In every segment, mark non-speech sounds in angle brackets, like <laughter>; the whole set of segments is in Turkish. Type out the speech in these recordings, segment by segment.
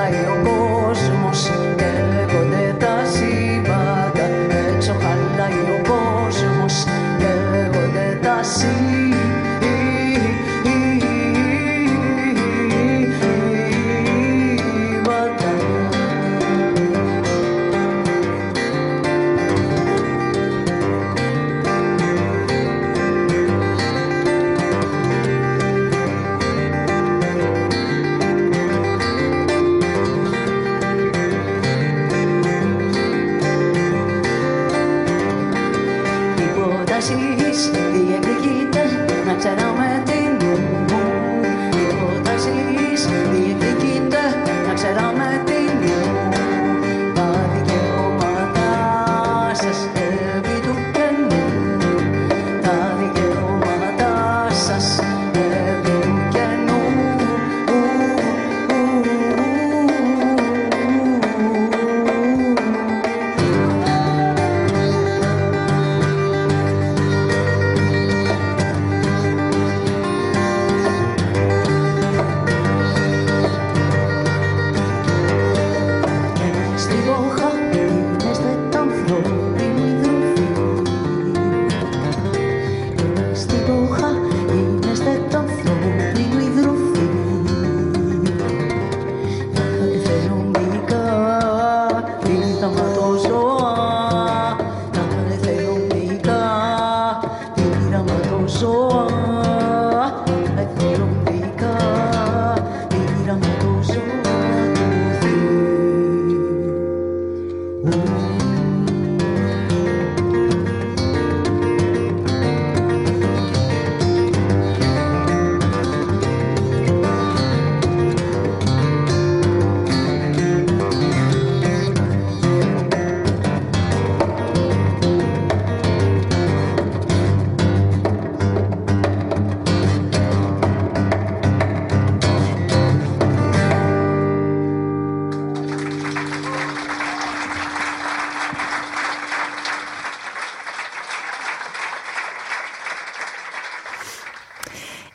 χωράει ο κόσμος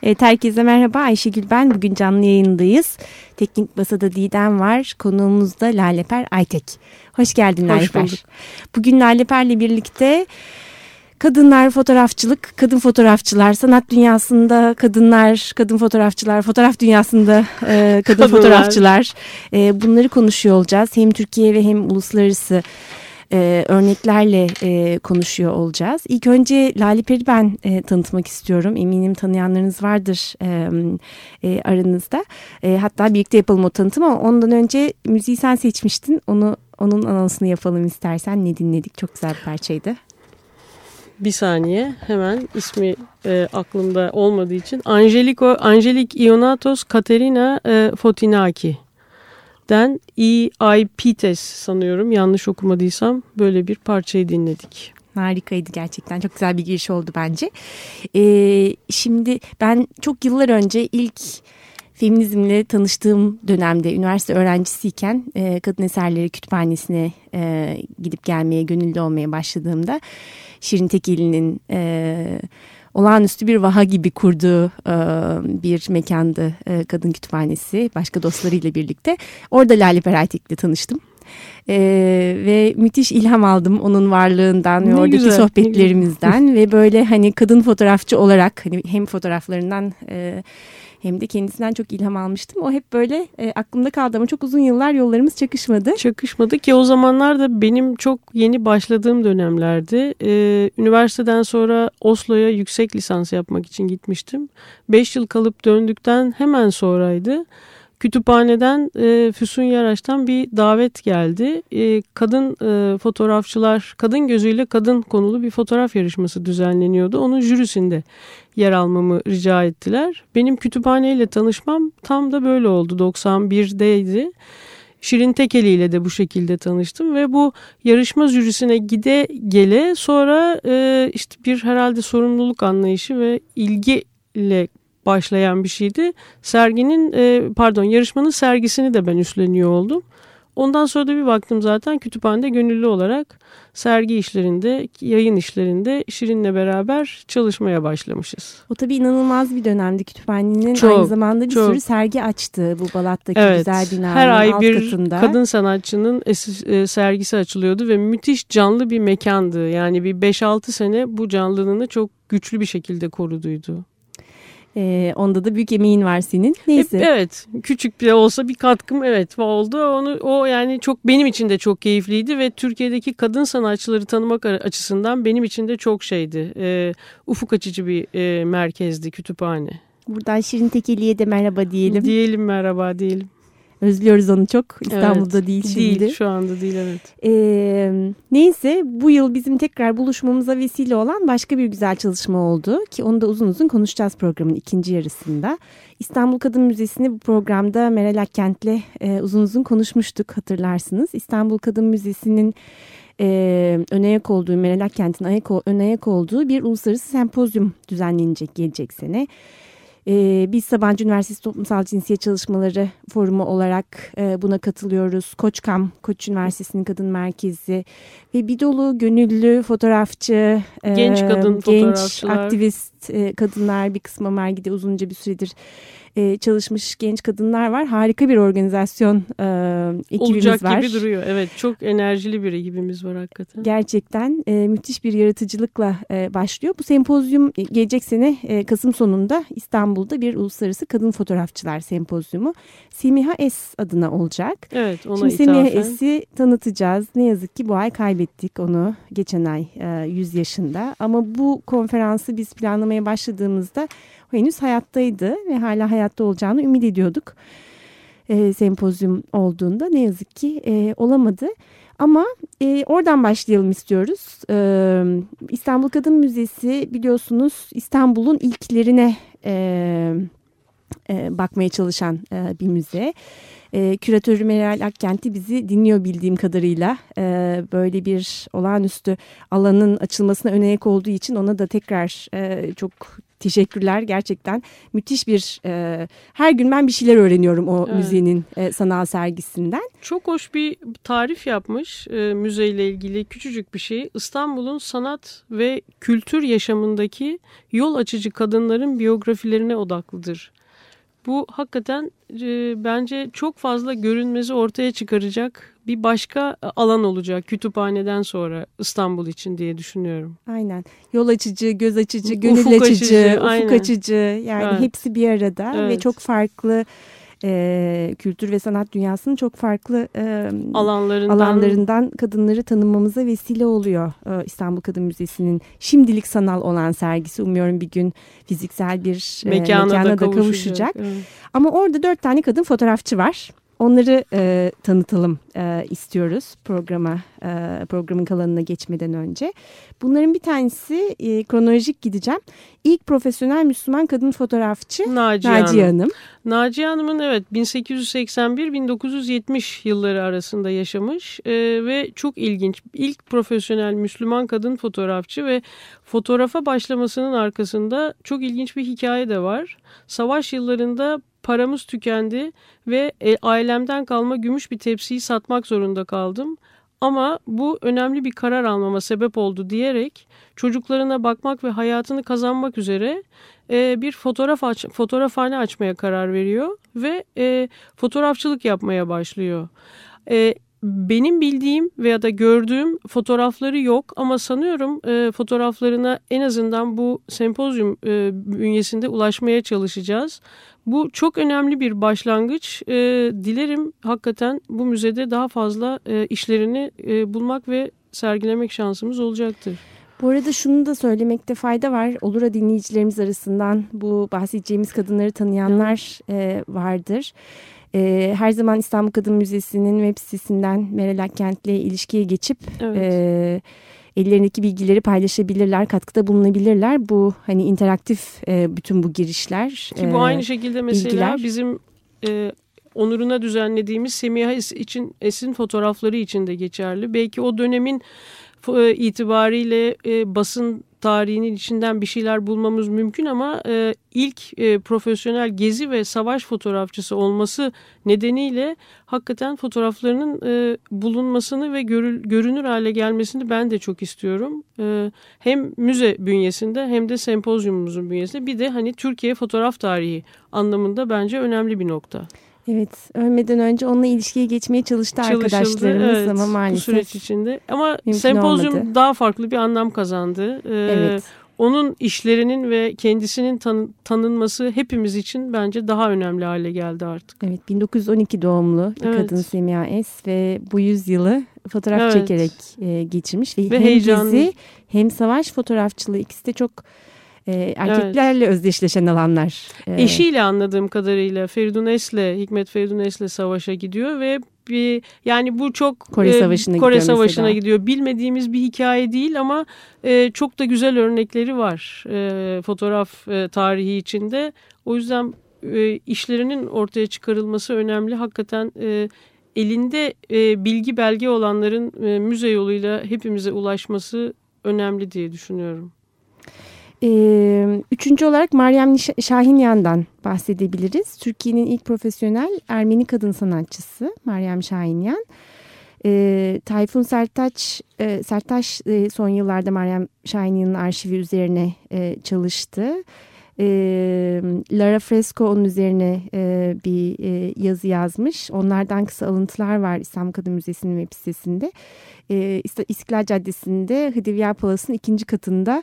Evet, herkese merhaba Ayşegül ben. Bugün canlı yayındayız. Teknik Masada Didem var. Konuğumuz da Laleper Aytek. Hoş geldin Hoş Laleper. Bulduk. Bugün Laleper'le birlikte kadınlar fotoğrafçılık, kadın fotoğrafçılar, sanat dünyasında kadınlar, kadın fotoğrafçılar, fotoğraf dünyasında e, kadın fotoğrafçılar e, bunları konuşuyor olacağız. Hem Türkiye ve hem uluslararası e, örneklerle e, konuşuyor olacağız. İlk önce Laliperi ben e, tanıtmak istiyorum. Eminim tanıyanlarınız vardır e, e, aranızda. E, hatta birlikte yapalım o tanıtım ondan önce müziği sen seçmiştin. Onu onun anonsunu yapalım istersen. Ne dinledik? Çok güzel bir parçaydı. Bir saniye hemen ismi e, aklımda olmadığı için Angelico Angelik Ionatos Katerina e, Fotinaki Den EIPTES sanıyorum yanlış okumadıysam böyle bir parçayı dinledik. Harikaydı gerçekten. Çok güzel bir giriş oldu bence. Ee, şimdi ben çok yıllar önce ilk feminizmle tanıştığım dönemde üniversite öğrencisiyken e, Kadın Eserleri Kütüphanesi'ne e, gidip gelmeye gönüllü olmaya başladığımda Şirin Tekeli'nin e, olağanüstü bir vaha gibi kurduğu e, bir mekandı e, kadın kütüphanesi başka dostlarıyla birlikte. Orada Lale Peraytek'le tanıştım. Ee, ve müthiş ilham aldım onun varlığından ne ve oradaki güzel, sohbetlerimizden ve böyle hani kadın fotoğrafçı olarak hani hem fotoğraflarından e, hem de kendisinden çok ilham almıştım. O hep böyle e, aklımda kaldı ama çok uzun yıllar yollarımız çakışmadı. Çakışmadı ki o zamanlar da benim çok yeni başladığım dönemlerdi. Ee, üniversiteden sonra Oslo'ya yüksek lisans yapmak için gitmiştim. Beş yıl kalıp döndükten hemen sonraydı kütüphaneden e, Füsun Yaraş'tan bir davet geldi. E, kadın e, fotoğrafçılar, kadın gözüyle kadın konulu bir fotoğraf yarışması düzenleniyordu. Onun jürisinde yer almamı rica ettiler. Benim kütüphaneyle tanışmam tam da böyle oldu. 91'deydi. Şirin Tekeli ile de bu şekilde tanıştım ve bu yarışma jürisine gide gele sonra e, işte bir herhalde sorumluluk anlayışı ve ilgi ile başlayan bir şeydi. Serginin e, pardon yarışmanın sergisini de ben üstleniyor oldum. Ondan sonra da bir baktım zaten kütüphanede gönüllü olarak sergi işlerinde, yayın işlerinde Şirin'le beraber çalışmaya başlamışız. O tabii inanılmaz bir dönemdi kütüphanenin çok, aynı zamanda bir çok. sürü sergi açtı bu Balat'taki evet, güzel binanın Her ay alt bir katında. kadın sanatçının e, sergisi açılıyordu ve müthiş canlı bir mekandı. Yani bir 5-6 sene bu canlılığını çok güçlü bir şekilde koruduydu. Ee, onda da büyük emeğin var senin. Neyse. Evet, küçük bile olsa bir katkım evet oldu. Onu o yani çok benim için de çok keyifliydi ve Türkiye'deki kadın sanatçıları tanımak açısından benim için de çok şeydi. E, ufuk açıcı bir e, merkezdi kütüphane. Buradan Şirin Tekeli'ye de merhaba diyelim. Diyelim merhaba diyelim. Özlüyoruz onu çok. İstanbul'da evet, değil şimdi. Değil şu anda değil evet. Ee, neyse bu yıl bizim tekrar buluşmamıza vesile olan başka bir güzel çalışma oldu. Ki onu da uzun uzun konuşacağız programın ikinci yarısında. İstanbul Kadın Müzesi'ni bu programda Meral Akkent'le e, uzun uzun konuşmuştuk hatırlarsınız. İstanbul Kadın Müzesi'nin e, önayak olduğu, Meral Akkent'in ayak, önayak olduğu bir uluslararası sempozyum düzenlenecek gelecek sene. E, biz Sabancı Üniversitesi Toplumsal Cinsiyet Çalışmaları Forumu olarak e, buna katılıyoruz. Koçkam, Koç Üniversitesi'nin kadın merkezi ve bir dolu gönüllü fotoğrafçı, e, genç kadın genç aktivist e, kadınlar bir kısmı Mergi'de uzunca bir süredir e, çalışmış genç kadınlar var. Harika bir organizasyon e, ekibimiz Olacak var. Olacak gibi duruyor. Evet çok enerjili bir ekibimiz var hakikaten. Gerçekten e, müthiş bir yaratıcılıkla e, başlıyor. Bu sempozyum e, gelecek sene e, Kasım sonunda İstanbul'da bir uluslararası kadın fotoğrafçılar sempozyumu. Semiha S adına olacak. Evet ona Şimdi Semiha S'i tanıtacağız. Ne yazık ki bu ay kaybettik onu geçen ay e, 100 yaşında. Ama bu konferansı biz planlamaya başladığımızda henüz hayattaydı ve hala hayatta olacağını ümit ediyorduk. E, sempozyum olduğunda ne yazık ki e, olamadı. Ama e, oradan başlayalım istiyoruz. E, İstanbul Kadın Müzesi biliyorsunuz İstanbul'un ilklerine e, e, bakmaya çalışan e, bir müze. E, küratörü Meral Akkent'i bizi dinliyor bildiğim kadarıyla. E, böyle bir olağanüstü alanın açılmasına önayak olduğu için ona da tekrar e, çok teşekkürler gerçekten müthiş bir e, her gün ben bir şeyler öğreniyorum o evet. müziğinin e, sanal sergisinden. Çok hoş bir tarif yapmış e, müzeyle ilgili küçücük bir şey İstanbul'un sanat ve kültür yaşamındaki yol açıcı kadınların biyografilerine odaklıdır. Bu hakikaten e, bence çok fazla görünmezi ortaya çıkaracak bir başka alan olacak kütüphaneden sonra İstanbul için diye düşünüyorum. Aynen. Yol açıcı, göz açıcı, gönül ufuk açıcı, açıcı ufuk aynen. açıcı yani evet. hepsi bir arada evet. ve çok farklı e, kültür ve sanat dünyasının çok farklı e, alanlarından. alanlarından kadınları tanımamıza vesile oluyor e, İstanbul Kadın Müzesi'nin şimdilik sanal olan sergisi. Umuyorum bir gün fiziksel bir e, mekana, mekana da, da kavuşacak. kavuşacak. Evet. Ama orada dört tane kadın fotoğrafçı var. Onları e, tanıtalım e, istiyoruz programa e, programın kalanına geçmeden önce. Bunların bir tanesi e, kronolojik gideceğim. İlk profesyonel Müslüman kadın fotoğrafçı Naciye, Naciye Hanım. Hanım. Naciye Hanım'ın evet 1881-1970 yılları arasında yaşamış e, ve çok ilginç. İlk profesyonel Müslüman kadın fotoğrafçı ve fotoğrafa başlamasının arkasında çok ilginç bir hikaye de var. Savaş yıllarında paramız tükendi ve e, ailemden kalma gümüş bir tepsiyi satmak zorunda kaldım. Ama bu önemli bir karar almama sebep oldu diyerek çocuklarına bakmak ve hayatını kazanmak üzere e, bir fotoğraf aç, fotoğrafhane açmaya karar veriyor ve e, fotoğrafçılık yapmaya başlıyor. E, benim bildiğim veya da gördüğüm fotoğrafları yok ama sanıyorum e, fotoğraflarına en azından bu sempozyum e, bünyesinde ulaşmaya çalışacağız. Bu çok önemli bir başlangıç. E, dilerim hakikaten bu müzede daha fazla e, işlerini e, bulmak ve sergilemek şansımız olacaktır. Bu arada şunu da söylemekte fayda var. Olura dinleyicilerimiz arasından bu bahsedeceğimiz kadınları tanıyanlar evet. e, vardır. E, her zaman İstanbul Kadın Müzesi'nin web sitesinden Meral Akkent'le ilişkiye geçip evet. e, ellerindeki bilgileri paylaşabilirler, katkıda bulunabilirler. Bu hani interaktif e, bütün bu girişler. Ki bu e, aynı şekilde mesela bilgiler. bizim e, onuruna düzenlediğimiz Semiha için Esin fotoğrafları için de geçerli. Belki o dönemin e, itibariyle e, basın tarihinin içinden bir şeyler bulmamız mümkün ama e, ilk e, profesyonel gezi ve savaş fotoğrafçısı olması nedeniyle hakikaten fotoğraflarının e, bulunmasını ve görül, görünür hale gelmesini ben de çok istiyorum. E, hem müze bünyesinde hem de sempozyumumuzun bünyesinde bir de hani Türkiye fotoğraf tarihi anlamında bence önemli bir nokta. Evet, ölmeden önce onunla ilişkiye geçmeye çalıştı Çalışıldı, arkadaşlarımız evet, ama maalesef. Bu süreç içinde. Ama sempozyum olmadı. daha farklı bir anlam kazandı. Ee, evet. Onun işlerinin ve kendisinin tan tanınması hepimiz için bence daha önemli hale geldi artık. Evet, 1912 doğumlu evet. kadın Semiha Es ve bu yüzyılı fotoğraf evet. çekerek e, geçirmiş. Ve, ve hem heyecanlı. dizi hem savaş fotoğrafçılığı ikisi de çok e, erkeklerle evet. özdeşleşen alanlar. E, Eşiyle anladığım kadarıyla Feridun Es'le, Hikmet Feridun Es'le savaşa gidiyor ve bir yani bu çok Kore Savaşı'na, e, Kore gidiyor, Savaşı'na gidiyor. Bilmediğimiz bir hikaye değil ama e, çok da güzel örnekleri var e, fotoğraf e, tarihi içinde. O yüzden e, işlerinin ortaya çıkarılması önemli. Hakikaten e, elinde e, bilgi belge olanların e, müze yoluyla hepimize ulaşması önemli diye düşünüyorum. Ee, üçüncü olarak Meryem Şahinyan'dan bahsedebiliriz. Türkiye'nin ilk profesyonel Ermeni kadın sanatçısı Meryem Şahinyan. Ee, Tayfun Sertaç, e, Sertaç e, son yıllarda Meryem Şahinyan'ın arşivi üzerine e, çalıştı. E, Lara Fresco onun üzerine e, bir e, yazı yazmış. Onlardan kısa alıntılar var İstanbul Kadın Müzesi'nin web sitesinde. E, İstiklal Caddesi'nde Hıdivya Palas'ın ikinci katında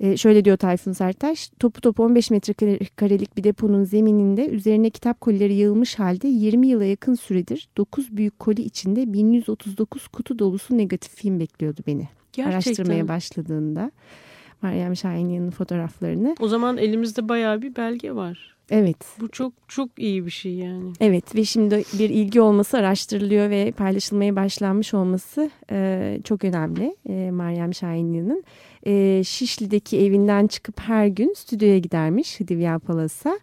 e, şöyle diyor Tayfun Sertaş, topu topu 15 metrekarelik bir deponun zemininde üzerine kitap kolileri yığılmış halde 20 yıla yakın süredir 9 büyük koli içinde 1139 kutu dolusu negatif film bekliyordu beni. Gerçekten. Araştırmaya başladığında Meryem Şahin'in fotoğraflarını. O zaman elimizde bayağı bir belge var. Evet. Bu çok çok iyi bir şey yani. Evet ve şimdi bir ilgi olması araştırılıyor ve paylaşılmaya başlanmış olması e, çok önemli e, Meryem Şahinli'nin. E, Şişli'deki evinden çıkıp her gün stüdyoya gidermiş Hıdivya Palas'a.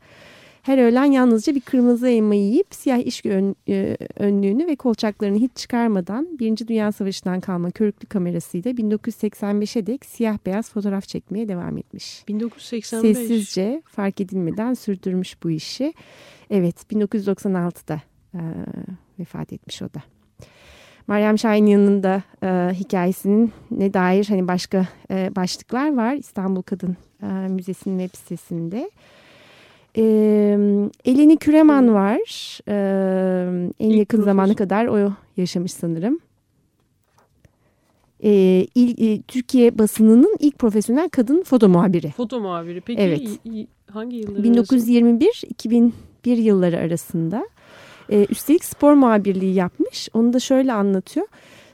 Her öğlen yalnızca bir kırmızı elma yiyip siyah iş ön, e, önlüğünü ve kolçaklarını hiç çıkarmadan Birinci Dünya Savaşı'ndan kalma körüklü kamerasıyla 1985'e dek siyah beyaz fotoğraf çekmeye devam etmiş. 1985. Sessizce fark edilmeden sürdürmüş bu işi. Evet 1996'da e, vefat etmiş o da. Meryem Şahin yanında e, hikayesinin ne dair hani başka e, başlıklar var İstanbul Kadın e, Müzesi'nin web sitesinde. E, Eleni Küreman var. E, en yakın zamana kadar o yaşamış sanırım. E, il, e, Türkiye basınının ilk profesyonel kadın foto muhabiri. Foto muhabiri. Peki evet. hangi yıllar 1921-2001 yılları arasında. E, üstelik spor muhabirliği yapmış. Onu da şöyle anlatıyor.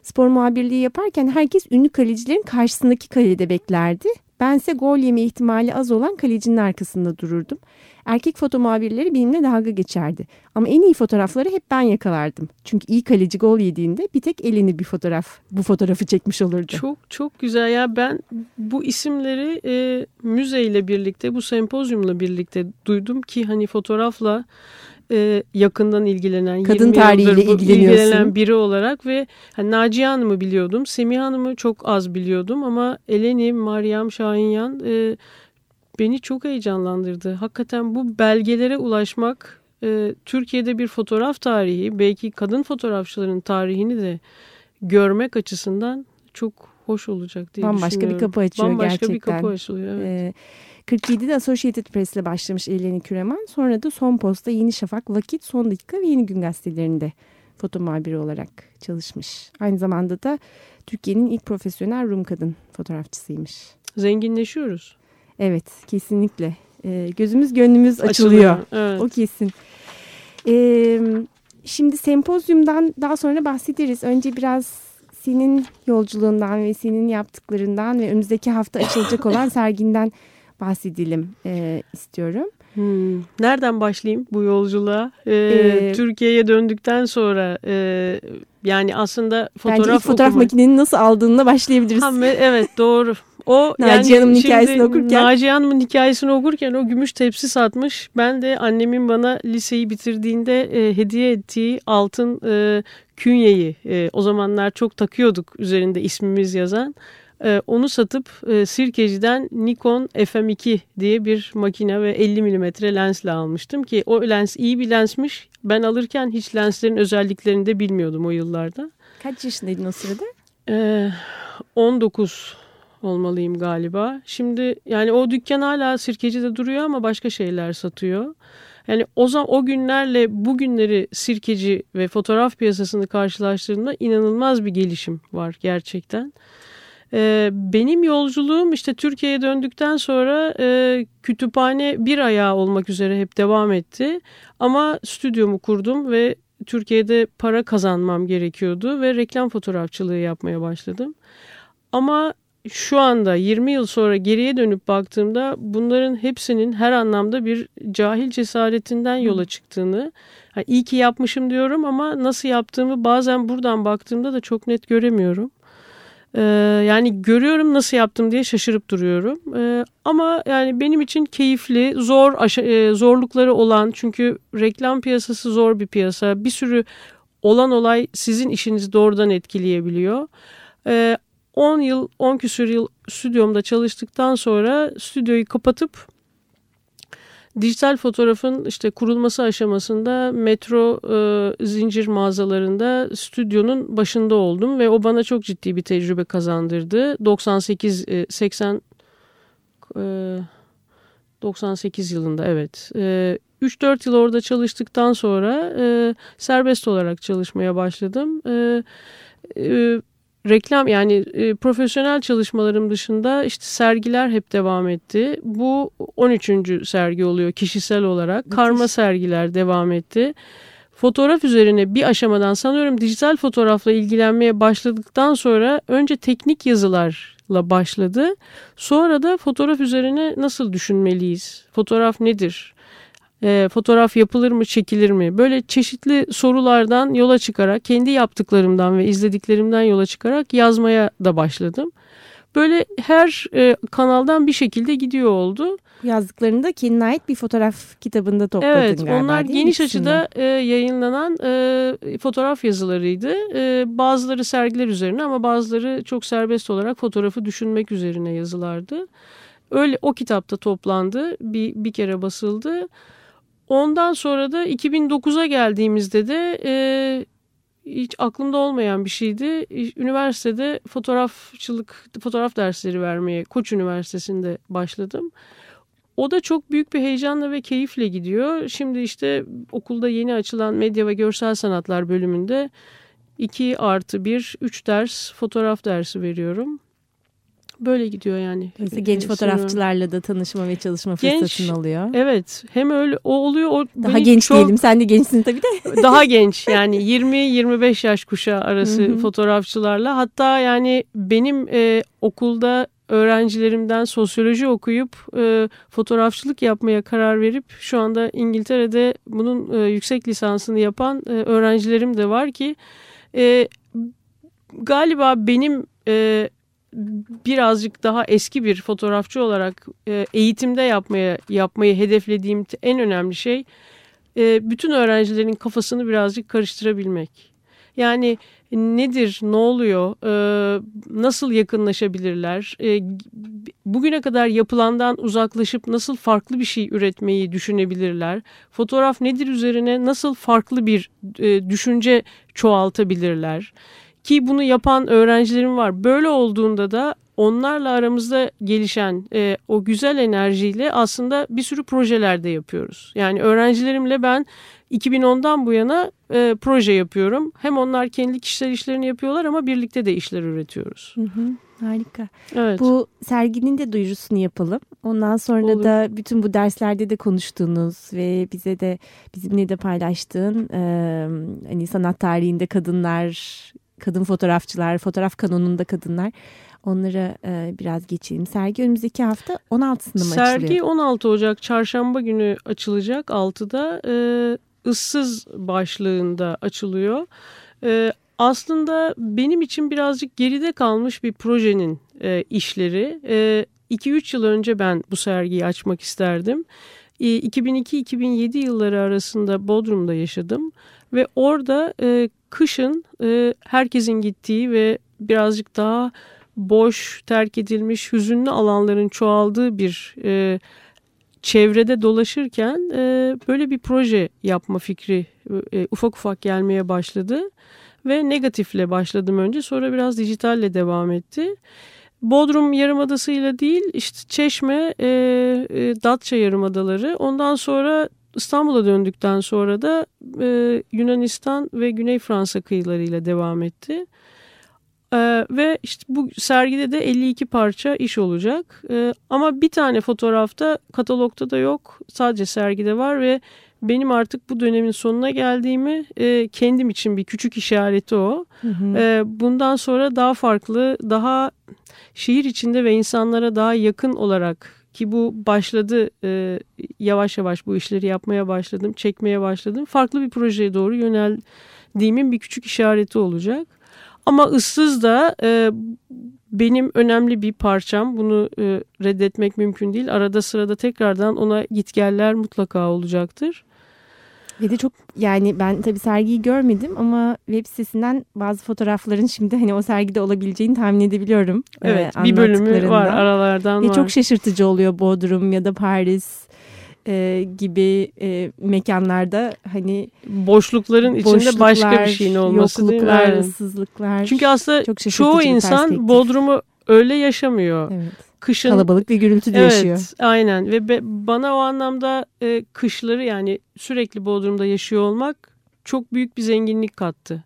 Spor muhabirliği yaparken herkes ünlü kalecilerin karşısındaki kalede beklerdi. Bense gol yeme ihtimali az olan kalecinin arkasında dururdum. Erkek foto muhabirleri benimle dalga geçerdi. Ama en iyi fotoğrafları hep ben yakalardım. Çünkü iyi kaleci gol yediğinde bir tek elini bir fotoğraf bu fotoğrafı çekmiş olurdu. Çok çok güzel ya ben bu isimleri e, müzeyle birlikte bu sempozyumla birlikte duydum ki hani fotoğrafla e, yakından ilgilenen kadın tarihiyle ilgilenen biri olarak ve hani Naciye Hanım'ı biliyordum. Semih Hanım'ı çok az biliyordum ama Eleni, Meryem Şahinyan e, beni çok heyecanlandırdı. Hakikaten bu belgelere ulaşmak e, Türkiye'de bir fotoğraf tarihi belki kadın fotoğrafçıların tarihini de görmek açısından çok hoş olacak diye Bambaşka düşünüyorum. bir kapı açıyor Bambaşka gerçekten. bir kapı açılıyor evet. Ee, 47'de Associated Press ile başlamış Eleni Küreman. Sonra da Son Posta, Yeni Şafak, Vakit, Son Dakika ve Yeni Gün gazetelerinde foto muhabiri olarak çalışmış. Aynı zamanda da Türkiye'nin ilk profesyonel Rum kadın fotoğrafçısıymış. Zenginleşiyoruz. Evet kesinlikle. Ee, gözümüz gönlümüz açılıyor. açılıyor evet. O kesin. Ee, şimdi sempozyumdan daha sonra bahsederiz. Önce biraz senin yolculuğundan ve senin yaptıklarından ve önümüzdeki hafta açılacak <laughs> olan serginden bahsedelim e, istiyorum. Hmm. Nereden başlayayım bu yolculuğa? Ee, ee, Türkiye'ye döndükten sonra e, yani aslında fotoğraf Bence fotoğraf okuma... makineni nasıl aldığında başlayabiliriz. Ha, evet doğru. O <laughs> Naciye yani Hanım'ın hikayesini okurken. Naciye Hanım'ın hikayesini okurken o gümüş tepsi satmış. Ben de annemin bana liseyi bitirdiğinde e, hediye ettiği altın e, künyeyi e, o zamanlar çok takıyorduk üzerinde ismimiz yazan. E, onu satıp e, Sirkeci'den Nikon FM2 diye bir makine ve 50 milimetre lensle almıştım ki o lens iyi bir lensmiş. Ben alırken hiç lenslerin özelliklerini de bilmiyordum o yıllarda. Kaç yaşındaydın o sırada? E, 19 olmalıyım galiba. Şimdi yani o dükkan hala Sirkeci'de duruyor ama başka şeyler satıyor. Yani o zaman o günlerle bugünleri sirkeci ve fotoğraf piyasasını karşılaştırdığımda inanılmaz bir gelişim var gerçekten. Ee, benim yolculuğum işte Türkiye'ye döndükten sonra e, kütüphane bir ayağı olmak üzere hep devam etti. Ama stüdyomu kurdum ve Türkiye'de para kazanmam gerekiyordu ve reklam fotoğrafçılığı yapmaya başladım. Ama şu anda 20 yıl sonra geriye dönüp baktığımda bunların hepsinin her anlamda bir cahil cesaretinden yola çıktığını, yani iyi ki yapmışım diyorum ama nasıl yaptığımı bazen buradan baktığımda da çok net göremiyorum. Ee, yani görüyorum nasıl yaptım diye şaşırıp duruyorum. Ee, ama yani benim için keyifli, zor e, zorlukları olan çünkü reklam piyasası zor bir piyasa. Bir sürü olan olay sizin işinizi doğrudan etkileyebiliyor. Ee, 10 yıl, 10 küsur yıl stüdyomda çalıştıktan sonra stüdyoyu kapatıp dijital fotoğrafın işte kurulması aşamasında metro e, zincir mağazalarında stüdyonun başında oldum ve o bana çok ciddi bir tecrübe kazandırdı. 98 e, 80 e, 98 yılında evet. E, 3-4 yıl orada çalıştıktan sonra e, serbest olarak çalışmaya başladım. E, e, reklam yani e, profesyonel çalışmalarım dışında işte sergiler hep devam etti. Bu 13. sergi oluyor kişisel olarak. Müthiş. Karma sergiler devam etti. Fotoğraf üzerine bir aşamadan sanıyorum dijital fotoğrafla ilgilenmeye başladıktan sonra önce teknik yazılarla başladı. Sonra da fotoğraf üzerine nasıl düşünmeliyiz? Fotoğraf nedir? E, fotoğraf yapılır mı çekilir mi böyle çeşitli sorulardan yola çıkarak kendi yaptıklarımdan ve izlediklerimden yola çıkarak yazmaya da başladım. Böyle her e, kanaldan bir şekilde gidiyor oldu. Yazdıklarında kendine ait bir fotoğraf kitabında topladın evet, galiba onlar geniş açıda e, yayınlanan e, fotoğraf yazılarıydı. E, bazıları sergiler üzerine ama bazıları çok serbest olarak fotoğrafı düşünmek üzerine yazılardı. Öyle o kitapta toplandı. Bir, bir kere basıldı. Ondan sonra da 2009'a geldiğimizde de e, hiç aklımda olmayan bir şeydi. Üniversitede fotoğrafçılık, fotoğraf dersleri vermeye Koç Üniversitesi'nde başladım. O da çok büyük bir heyecanla ve keyifle gidiyor. Şimdi işte okulda yeni açılan medya ve görsel sanatlar bölümünde 2 artı 1, 3 ders fotoğraf dersi veriyorum. Böyle gidiyor yani. Mesela genç ee, fotoğrafçılarla da tanışma ve çalışma genç, fırsatın oluyor. Evet. Hem öyle o oluyor. O daha genç çok, diyelim. Sen de gençsin tabii de. <laughs> daha genç yani 20-25 yaş kuşağı arası Hı -hı. fotoğrafçılarla. Hatta yani benim e, okulda öğrencilerimden sosyoloji okuyup e, fotoğrafçılık yapmaya karar verip şu anda İngiltere'de bunun e, yüksek lisansını yapan e, öğrencilerim de var ki e, galiba benim e, birazcık daha eski bir fotoğrafçı olarak e, eğitimde yapmaya yapmayı hedeflediğim en önemli şey e, bütün öğrencilerin kafasını birazcık karıştırabilmek. Yani nedir, ne oluyor, e, nasıl yakınlaşabilirler, bugüne kadar yapılandan uzaklaşıp nasıl farklı bir şey üretmeyi düşünebilirler, fotoğraf nedir üzerine nasıl farklı bir düşünce çoğaltabilirler. Ki bunu yapan öğrencilerim var. Böyle olduğunda da onlarla aramızda gelişen e, o güzel enerjiyle aslında bir sürü projelerde yapıyoruz. Yani öğrencilerimle ben 2010'dan bu yana e, proje yapıyorum. Hem onlar kendi kişisel işlerini yapıyorlar ama birlikte de işler üretiyoruz. Hı hı, harika. Evet. Bu serginin de duyurusunu yapalım. Ondan sonra Olur. da bütün bu derslerde de konuştuğunuz ve bize de bizimle de paylaştığın e, hani sanat tarihinde kadınlar, kadın fotoğrafçılar, fotoğraf kanonunda kadınlar onlara e, biraz geçelim. Sergi önümüzdeki hafta 16'sında mı Sergi açılıyor? 16 Ocak çarşamba günü açılacak 6'da. E, ıssız başlığında açılıyor. E, aslında benim için birazcık geride kalmış bir projenin e, işleri. 2-3 yıl önce ben bu sergiyi açmak isterdim. 2002-2007 yılları arasında Bodrum'da yaşadım ve orada e, kışın e, herkesin gittiği ve birazcık daha boş, terk edilmiş, hüzünlü alanların çoğaldığı bir e, çevrede dolaşırken e, böyle bir proje yapma fikri e, ufak ufak gelmeye başladı. Ve negatifle başladım önce sonra biraz dijitalle devam etti. Bodrum Yarımadası'yla değil işte Çeşme, e, e, Datça Yarımadaları ondan sonra İstanbul'a döndükten sonra da e, Yunanistan ve Güney Fransa kıyılarıyla devam etti. Ee, ve işte bu sergide de 52 parça iş olacak. Ee, ama bir tane fotoğrafta katalogda da yok. Sadece sergide var ve benim artık bu dönemin sonuna geldiğimi e, kendim için bir küçük işareti o. Hı hı. Ee, bundan sonra daha farklı, daha şehir içinde ve insanlara daha yakın olarak ki bu başladı e, yavaş yavaş bu işleri yapmaya başladım, çekmeye başladım. Farklı bir projeye doğru yöneldiğimin bir küçük işareti olacak. Ama ıssız da e, benim önemli bir parçam. Bunu e, reddetmek mümkün değil. Arada sırada tekrardan ona gitgeller mutlaka olacaktır. Ve de çok yani ben tabii sergiyi görmedim ama web sitesinden bazı fotoğrafların şimdi hani o sergide olabileceğini tahmin edebiliyorum. Evet e, bir bölümü var aralardan Ve var. çok şaşırtıcı oluyor Bodrum ya da Paris e, gibi e, mekanlarda hani Boşlukların içinde boşluklar, başka bir şeyin olması değil mi? yokluklar. Çünkü aslında çoğu insan. Bodrum'u öyle yaşamıyor. evet, Kışın kalabalık ve gürültüde evet, yaşıyor. aynen ve be- bana o anlamda e, kışları yani sürekli Bodrum'da yaşıyor olmak çok büyük bir zenginlik kattı.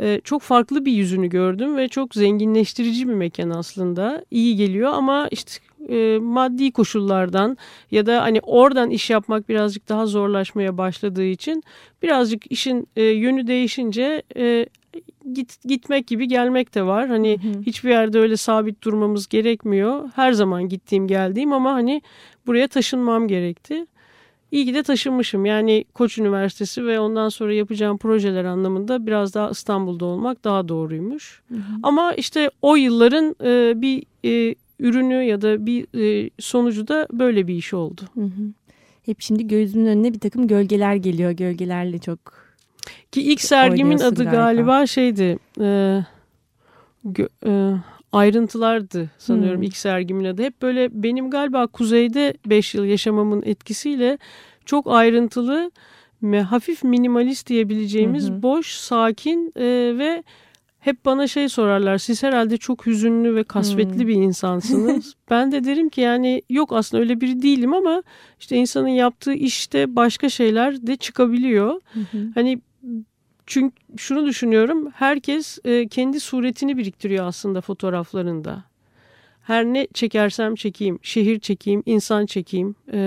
E, çok farklı bir yüzünü gördüm ve çok zenginleştirici bir mekan aslında. İyi geliyor ama işte e, maddi koşullardan ya da hani oradan iş yapmak birazcık daha zorlaşmaya başladığı için birazcık işin e, yönü değişince e, git gitmek gibi gelmek de var. Hani Hı hı. hiçbir yerde öyle sabit durmamız gerekmiyor. Her zaman gittiğim geldiğim ama hani buraya taşınmam gerekti. İyi ki de taşınmışım. Yani Koç Üniversitesi ve ondan sonra yapacağım projeler anlamında biraz daha İstanbul'da olmak daha doğruymuş. Hı hı. Ama işte o yılların e, bir e, ürünü ya da bir e, sonucu da böyle bir iş oldu. Hı hı. Hep şimdi gözümün önüne bir takım gölgeler geliyor. Gölgelerle çok Ki ilk sergimin adı galiba. galiba, şeydi. E, gö- e, ayrıntılardı sanıyorum Hmm. ilk sergimin adı. Hep böyle benim galiba kuzeyde 5 yıl yaşamamın etkisiyle çok ayrıntılı ve hafif minimalist diyebileceğimiz Hı hı. boş, sakin e, ve hep bana şey sorarlar. Siz herhalde çok hüzünlü ve kasvetli Hmm. bir insansınız. <laughs> ben de derim ki yani yok aslında öyle biri değilim ama işte insanın yaptığı işte başka şeyler de çıkabiliyor. Hı. Hani çünkü şunu düşünüyorum herkes e, kendi suretini biriktiriyor aslında fotoğraflarında. her ne çekersem çekeyim, şehir çekeyim, insan çekeyim, e,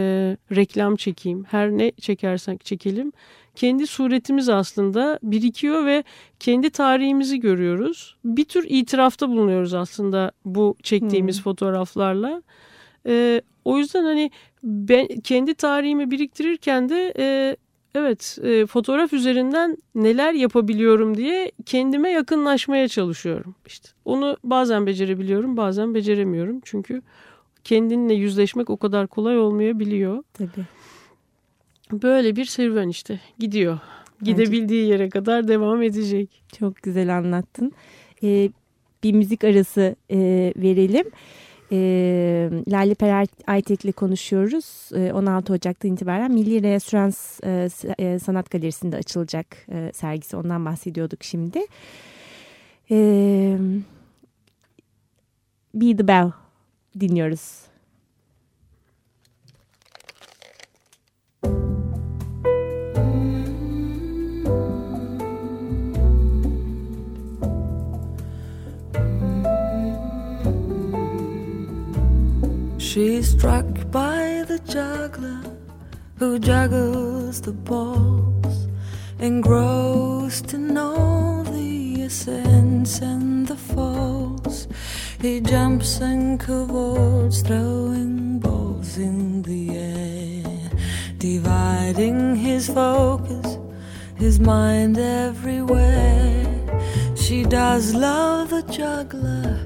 reklam çekeyim, her ne çekersek çekelim. Kendi suretimiz aslında birikiyor ve kendi tarihimizi görüyoruz. Bir tür itirafta bulunuyoruz aslında bu çektiğimiz hmm. fotoğraflarla. E, o yüzden hani ben kendi tarihimi biriktirirken de e, evet e, fotoğraf üzerinden neler yapabiliyorum diye kendime yakınlaşmaya çalışıyorum. İşte onu bazen becerebiliyorum, bazen beceremiyorum. Çünkü kendinle yüzleşmek o kadar kolay olmayabiliyor. Tabii. Böyle bir serüven işte gidiyor. Gidebildiği yere kadar devam edecek. Çok güzel anlattın. Ee, bir müzik arası e, verelim. E, Lale Per Aytek'le konuşuyoruz. E, 16 Ocak'tan itibaren Milli Reasürans e, e, Sanat Galerisi'nde açılacak e, sergisi. Ondan bahsediyorduk şimdi. E, Be The Bell dinliyoruz. She's struck by the juggler who juggles the balls, engrossed in all the ascents and the falls. He jumps and cavorts, throwing balls in the air, dividing his focus, his mind everywhere. She does love the juggler,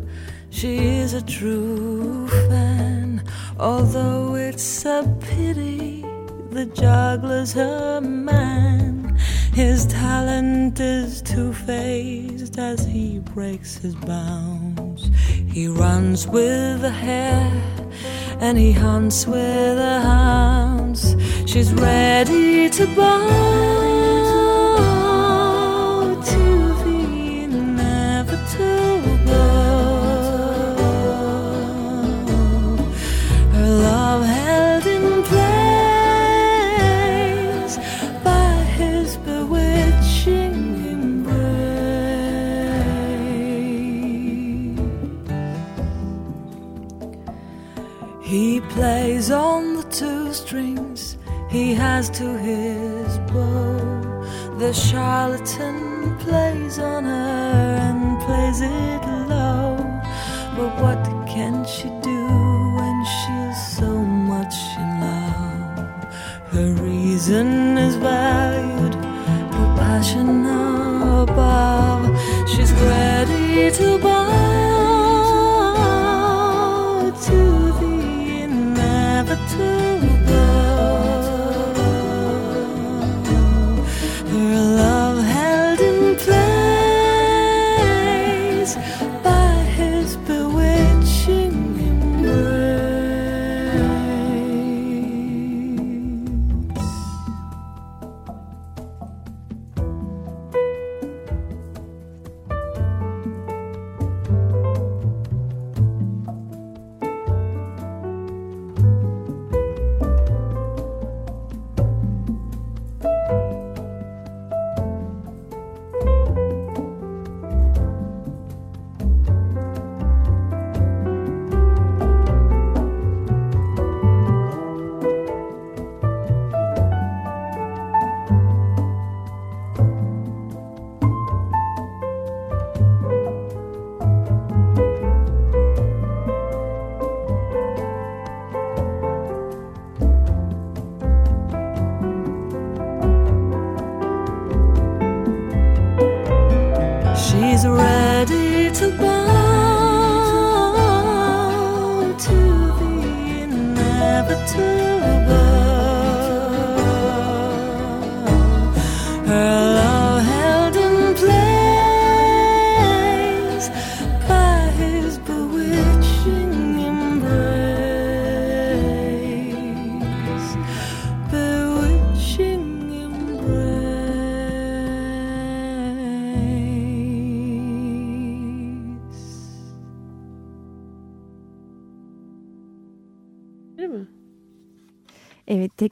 she is a true fan. Although it's a pity the juggler's her man. His talent is two faced as he breaks his bounds. He runs with the hare and he hunts with the hounds. She's ready to bow plays on the two strings he has to his bow. The charlatan plays on her and plays it low. But what can she do when she's so much in love? Her reason is valued, her passion above. She's ready to buy.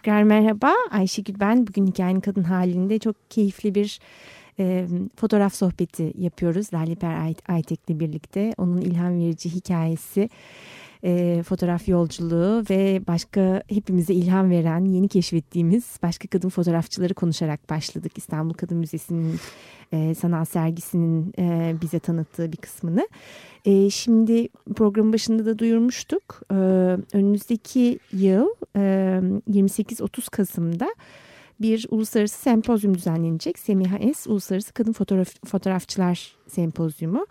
Tekrar merhaba. Ayşegül ben. Bugün hikayenin kadın halinde çok keyifli bir e, fotoğraf sohbeti yapıyoruz. Laliper Aytek'le birlikte. Onun ilham verici hikayesi e, fotoğraf yolculuğu ve başka hepimize ilham veren yeni keşfettiğimiz başka kadın fotoğrafçıları konuşarak başladık. İstanbul Kadın Müzesi'nin e, sanat sergisinin e, bize tanıttığı bir kısmını. E, şimdi programın başında da duyurmuştuk. E, önümüzdeki yıl e, 28-30 Kasım'da bir uluslararası sempozyum düzenlenecek. Semiha Es Uluslararası Kadın Fotoğraf, Fotoğrafçılar Sempozyumu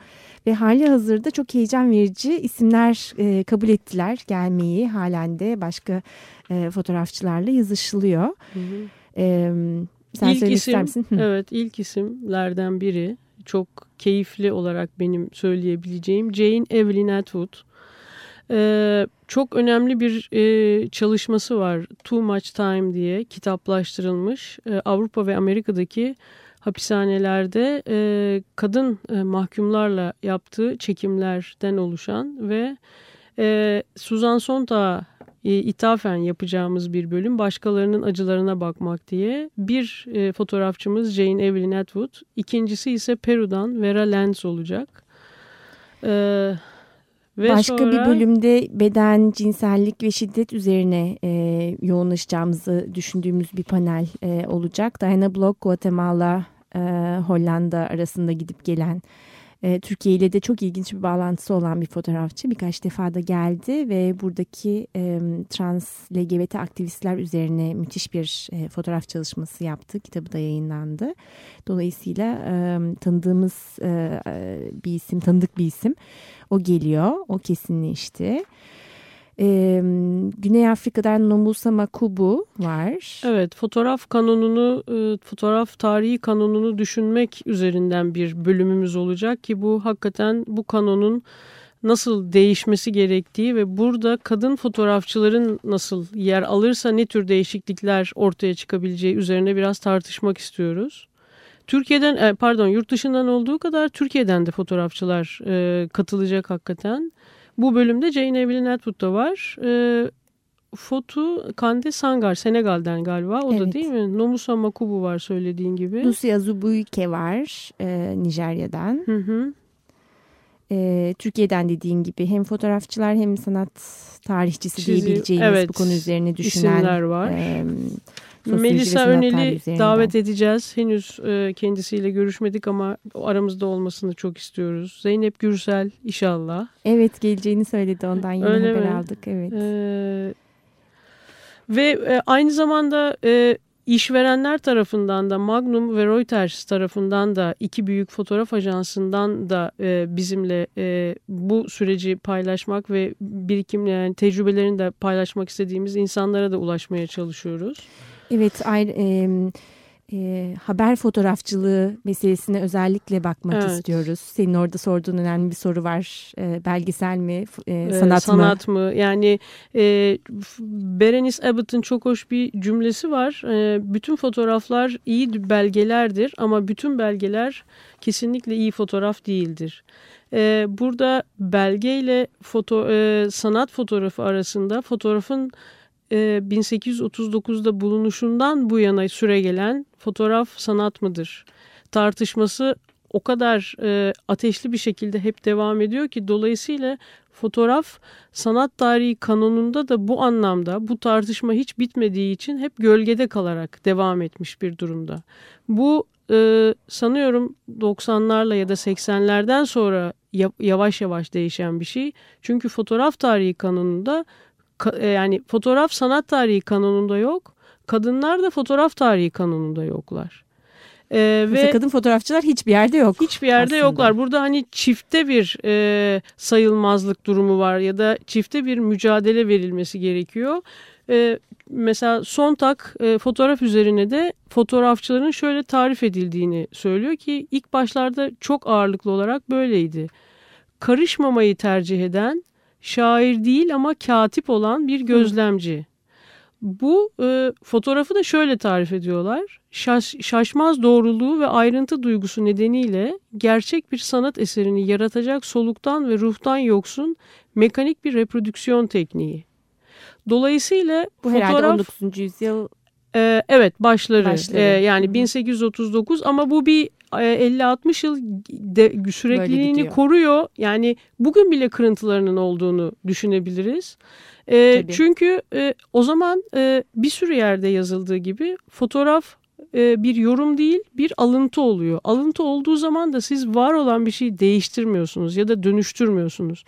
ve hali hazırda çok heyecan verici isimler e, kabul ettiler gelmeyi. Halen de başka e, fotoğrafçılarla yazışılıyor. Hı hı. E, sen ilk isim, ister misin? Evet ilk isimlerden biri çok keyifli olarak benim söyleyebileceğim Jane Evelyn Atwood. Ee, çok önemli bir e, çalışması var Too Much Time diye kitaplaştırılmış e, Avrupa ve Amerika'daki hapishanelerde e, kadın e, mahkumlarla yaptığı çekimlerden oluşan ve e, Suzan Sontag'a ithafen yapacağımız bir bölüm başkalarının acılarına bakmak diye. Bir fotoğrafçımız Jane Evelyn Atwood, ikincisi ise Peru'dan Vera Lenz olacak. Evet. Ve Başka sonra... bir bölümde beden, cinsellik ve şiddet üzerine e, yoğunlaşacağımızı düşündüğümüz bir panel e, olacak. Diana Block, Guatemala, e, Hollanda arasında gidip gelen e, Türkiye ile de çok ilginç bir bağlantısı olan bir fotoğrafçı. Birkaç defa da geldi ve buradaki e, trans LGBT aktivistler üzerine müthiş bir e, fotoğraf çalışması yaptı. Kitabı da yayınlandı. Dolayısıyla e, tanıdığımız e, bir isim, tanıdık bir isim. O geliyor, o kesinleşti. Ee, Güney Afrika'dan Nomusa Makubu var. Evet fotoğraf kanonunu, e, fotoğraf tarihi kanonunu düşünmek üzerinden bir bölümümüz olacak ki bu hakikaten bu kanonun nasıl değişmesi gerektiği ve burada kadın fotoğrafçıların nasıl yer alırsa ne tür değişiklikler ortaya çıkabileceği üzerine biraz tartışmak istiyoruz. Türkiye'den e, pardon yurt dışından olduğu kadar Türkiye'den de fotoğrafçılar e, katılacak hakikaten. Bu bölümde Jane Evelyn Atwood da var. E, Fotu Kande Sangar Senegal'den galiba o evet. da değil mi? Nomusa Makubu var söylediğin gibi. Lucia Zubuike var e, Nijerya'dan. Hı hı. E, Türkiye'den dediğin gibi hem fotoğrafçılar hem sanat tarihçisi Çizi, diyebileceğimiz evet, bu konu üzerine düşünen var. E, Melisa Önel'i davet edeceğiz. Henüz e, kendisiyle görüşmedik ama aramızda olmasını çok istiyoruz. Zeynep Gürsel inşallah. Evet geleceğini söyledi ondan yine Öyle haber mi? aldık. Evet. Ee, ve e, aynı zamanda e, işverenler tarafından da Magnum ve Reuters tarafından da iki büyük fotoğraf ajansından da e, bizimle e, bu süreci paylaşmak ve birikim yani tecrübelerini de paylaşmak istediğimiz insanlara da ulaşmaya çalışıyoruz. Evet, ayrı, e, e, haber fotoğrafçılığı meselesine özellikle bakmak evet. istiyoruz. Senin orada sorduğun önemli bir soru var. E, belgesel mi, e, sanat, e, sanat mı? mı? Yani e, Berenice Abbott'ın çok hoş bir cümlesi var. E, bütün fotoğraflar iyi belgelerdir ama bütün belgeler kesinlikle iyi fotoğraf değildir. E, burada belgeyle foto, e, sanat fotoğrafı arasında fotoğrafın 1839'da e, bulunuşundan bu yana süre gelen fotoğraf sanat mıdır tartışması o kadar e, ateşli bir şekilde hep devam ediyor ki dolayısıyla fotoğraf sanat tarihi kanonunda da bu anlamda bu tartışma hiç bitmediği için hep gölgede kalarak devam etmiş bir durumda. Bu e, sanıyorum 90'larla ya da 80'lerden sonra yavaş yavaş değişen bir şey. Çünkü fotoğraf tarihi kanonunda yani fotoğraf sanat tarihi kanonunda yok. Kadınlar da fotoğraf tarihi kanonunda yoklar. Ee, ve kadın fotoğrafçılar hiçbir yerde yok. Hiçbir yerde aslında. yoklar. Burada hani çifte bir e, sayılmazlık durumu var ya da çifte bir mücadele verilmesi gerekiyor. E, mesela Sontag e, fotoğraf üzerine de fotoğrafçıların şöyle tarif edildiğini söylüyor ki ilk başlarda çok ağırlıklı olarak böyleydi. Karışmamayı tercih eden şair değil ama katip olan bir gözlemci. Bu e, fotoğrafı da şöyle tarif ediyorlar. Şaş, şaşmaz doğruluğu ve ayrıntı duygusu nedeniyle gerçek bir sanat eserini yaratacak soluktan ve ruhtan yoksun mekanik bir reprodüksiyon tekniği. Dolayısıyla bu fotoğraf... herhalde 19. yüzyıl Ee, evet başları, başları. Ee, yani 1839 ama bu bir 50-60 yıl de, sürekliliğini koruyor. Yani bugün bile kırıntılarının olduğunu düşünebiliriz. E, çünkü e, o zaman e, bir sürü yerde yazıldığı gibi fotoğraf e, bir yorum değil bir alıntı oluyor. Alıntı olduğu zaman da siz var olan bir şeyi değiştirmiyorsunuz ya da dönüştürmüyorsunuz.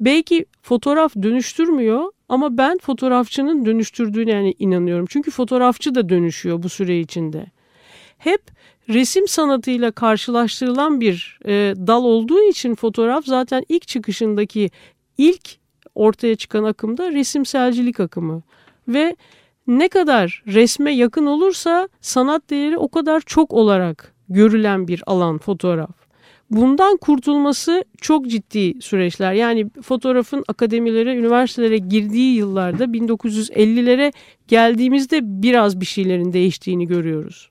Belki fotoğraf dönüştürmüyor ama ben fotoğrafçının dönüştürdüğüne yani inanıyorum. Çünkü fotoğrafçı da dönüşüyor bu süre içinde. Hep resim sanatıyla karşılaştırılan bir e, dal olduğu için fotoğraf zaten ilk çıkışındaki ilk ortaya çıkan akım da resimselcilik akımı. Ve ne kadar resme yakın olursa sanat değeri o kadar çok olarak görülen bir alan fotoğraf. Bundan kurtulması çok ciddi süreçler. Yani fotoğrafın akademilere, üniversitelere girdiği yıllarda 1950'lere geldiğimizde biraz bir şeylerin değiştiğini görüyoruz.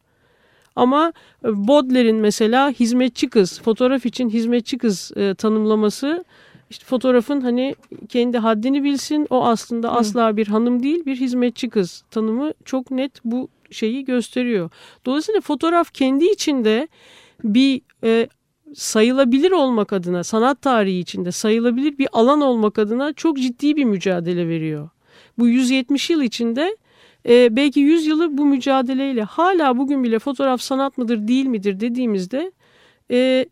Ama e, Baudelaire'in mesela hizmetçi kız, fotoğraf için hizmetçi kız e, tanımlaması işte fotoğrafın hani kendi haddini bilsin o aslında Hı. asla bir hanım değil bir hizmetçi kız tanımı çok net bu şeyi gösteriyor. Dolayısıyla fotoğraf kendi içinde bir e, sayılabilir olmak adına sanat tarihi içinde sayılabilir bir alan olmak adına çok ciddi bir mücadele veriyor. Bu 170 yıl içinde e, belki 100 yılı bu mücadeleyle hala bugün bile fotoğraf sanat mıdır değil midir dediğimizde e,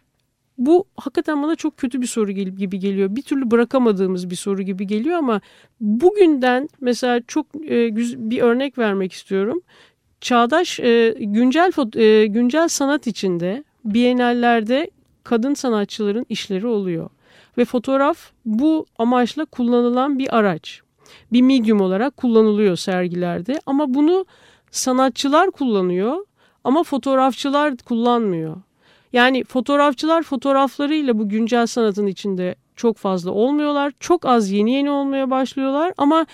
bu hakikaten bana çok kötü bir soru gibi geliyor. Bir türlü bırakamadığımız bir soru gibi geliyor ama bugünden mesela çok e, bir örnek vermek istiyorum. Çağdaş e, güncel e, güncel sanat içinde Bienallerde kadın sanatçıların işleri oluyor ve fotoğraf bu amaçla kullanılan bir araç. Bir medium olarak kullanılıyor sergilerde ama bunu sanatçılar kullanıyor ama fotoğrafçılar kullanmıyor. Yani fotoğrafçılar fotoğraflarıyla bu güncel sanatın içinde çok fazla olmuyorlar. Çok az yeni yeni olmaya başlıyorlar ama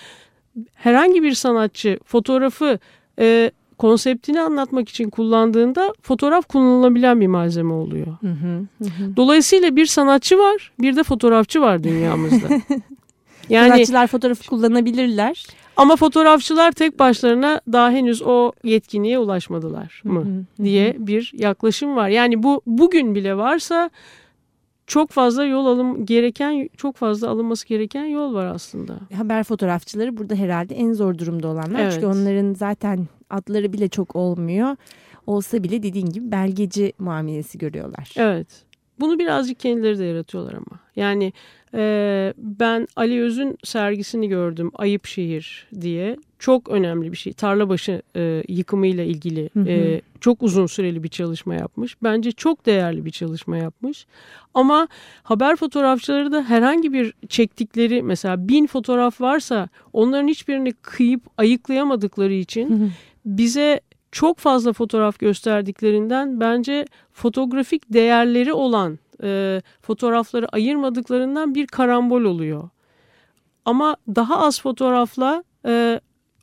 herhangi bir sanatçı fotoğrafı e, konseptini anlatmak için kullandığında fotoğraf kullanılabilen bir malzeme oluyor. Hı hı, hı. Dolayısıyla bir sanatçı var, bir de fotoğrafçı var dünyamızda. <laughs> Yani, Sanatçılar fotoğrafı kullanabilirler. Ama fotoğrafçılar tek başlarına daha henüz o yetkinliğe ulaşmadılar mı diye bir yaklaşım var. Yani bu bugün bile varsa çok fazla yol alım gereken çok fazla alınması gereken yol var aslında. Haber fotoğrafçıları burada herhalde en zor durumda olanlar. Evet. Çünkü onların zaten adları bile çok olmuyor. Olsa bile dediğin gibi belgeci muamelesi görüyorlar. Evet. Bunu birazcık kendileri de yaratıyorlar ama. Yani e, ben Ali Öz'ün sergisini gördüm Ayıp Şehir diye. Çok önemli bir şey. Tarlabaşı e, yıkımıyla ilgili hı hı. E, çok uzun süreli bir çalışma yapmış. Bence çok değerli bir çalışma yapmış. Ama haber fotoğrafçıları da herhangi bir çektikleri mesela bin fotoğraf varsa onların hiçbirini kıyıp ayıklayamadıkları için hı hı. Bize çok fazla fotoğraf gösterdiklerinden bence fotoğrafik değerleri olan e, fotoğrafları ayırmadıklarından bir karambol oluyor. Ama daha az fotoğrafla e,